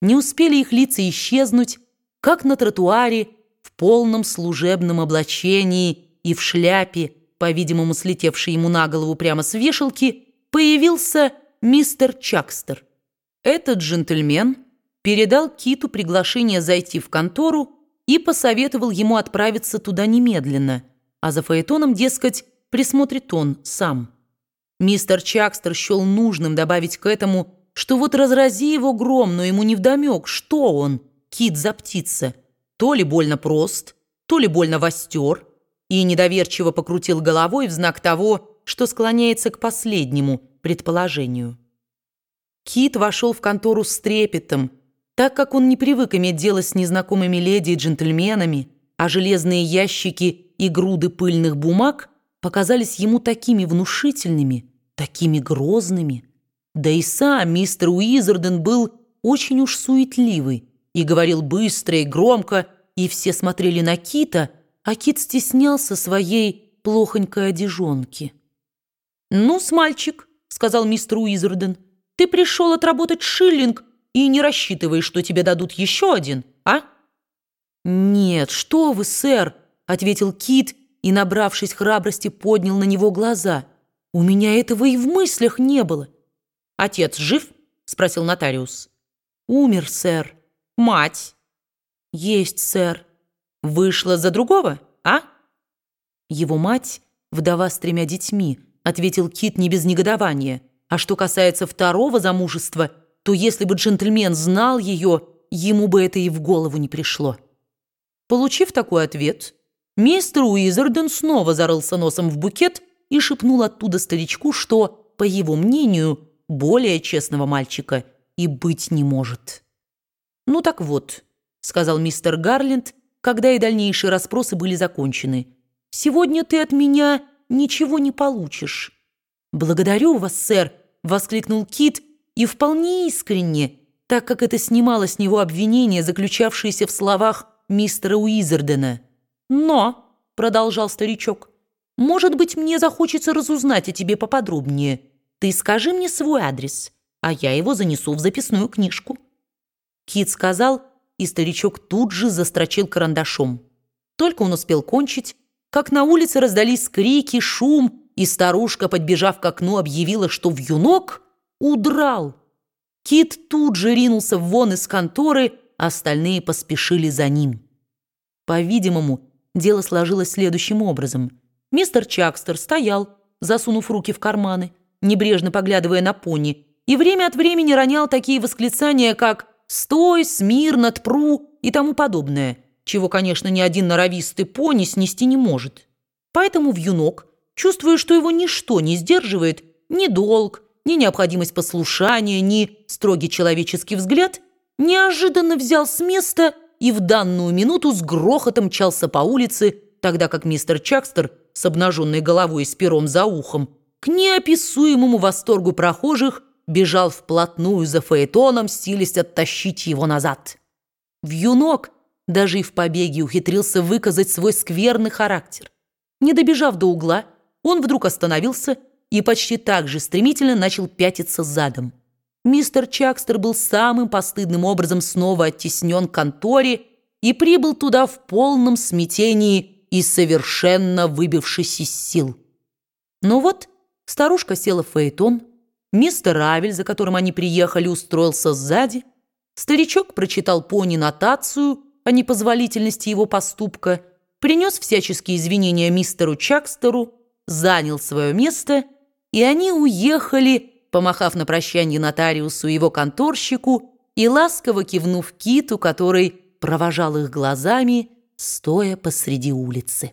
Не успели их лица исчезнуть, как на тротуаре в полном служебном облачении и в шляпе, по-видимому, слетевшей ему на голову прямо с вешалки, появился мистер Чакстер. Этот джентльмен передал Киту приглашение зайти в контору и посоветовал ему отправиться туда немедленно, а за Фаэтоном, дескать, присмотрит он сам. Мистер Чакстер счел нужным добавить к этому, что вот разрази его гром, но ему невдомек, что он, кит за птица, то ли больно прост, то ли больно востер, и недоверчиво покрутил головой в знак того, что склоняется к последнему предположению. Кит вошел в контору с трепетом, так как он не привык иметь дело с незнакомыми леди и джентльменами, а железные ящики и груды пыльных бумаг показались ему такими внушительными, такими грозными. Да и сам мистер Уизерден был очень уж суетливый и говорил быстро и громко, и все смотрели на Кита, а Кит стеснялся своей плохонькой одежонки. «Ну-с, мальчик», — сказал мистер Уизерден, — «ты пришел отработать шиллинг и не рассчитываешь, что тебе дадут еще один, а?» «Нет, что вы, сэр», — ответил Кит и, набравшись храбрости, поднял на него глаза. «У меня этого и в мыслях не было». «Отец жив?» — спросил нотариус. «Умер, сэр». «Мать?» «Есть, сэр». «Вышла за другого, а?» Его мать, вдова с тремя детьми, ответил Кит не без негодования. А что касается второго замужества, то если бы джентльмен знал ее, ему бы это и в голову не пришло. Получив такой ответ, мистер Уизерден снова зарылся носом в букет и шепнул оттуда старичку, что, по его мнению, более честного мальчика и быть не может. «Ну так вот», — сказал мистер Гарленд, когда и дальнейшие расспросы были закончены, «сегодня ты от меня ничего не получишь». «Благодарю вас, сэр», — воскликнул Кит, и вполне искренне, так как это снимало с него обвинение, заключавшееся в словах мистера Уизердена. «Но», — продолжал старичок, — «может быть, мне захочется разузнать о тебе поподробнее». Ты скажи мне свой адрес, а я его занесу в записную книжку». Кит сказал, и старичок тут же застрочил карандашом. Только он успел кончить, как на улице раздались крики, шум, и старушка, подбежав к окну, объявила, что вьюнок удрал. Кит тут же ринулся вон из конторы, остальные поспешили за ним. По-видимому, дело сложилось следующим образом. Мистер Чакстер стоял, засунув руки в карманы, небрежно поглядывая на пони, и время от времени ронял такие восклицания, как «стой», «смирно», «тпру» и тому подобное, чего, конечно, ни один норовистый пони снести не может. Поэтому вьюнок, чувствуя, что его ничто не сдерживает, ни долг, ни необходимость послушания, ни строгий человеческий взгляд, неожиданно взял с места и в данную минуту с грохотом мчался по улице, тогда как мистер Чакстер с обнаженной головой и с пером за ухом к неописуемому восторгу прохожих бежал вплотную за Фаэтоном, силясь оттащить его назад. Вьюнок даже и в побеге ухитрился выказать свой скверный характер. Не добежав до угла, он вдруг остановился и почти так же стремительно начал пятиться задом. Мистер Чакстер был самым постыдным образом снова оттеснен к конторе и прибыл туда в полном смятении и совершенно выбившись из сил. Но вот Старушка села в фаэтон, мистер Равель, за которым они приехали, устроился сзади. Старичок прочитал пони нотацию о непозволительности его поступка, принес всяческие извинения мистеру Чакстеру, занял свое место, и они уехали, помахав на прощание нотариусу и его конторщику и ласково кивнув киту, который провожал их глазами, стоя посреди улицы.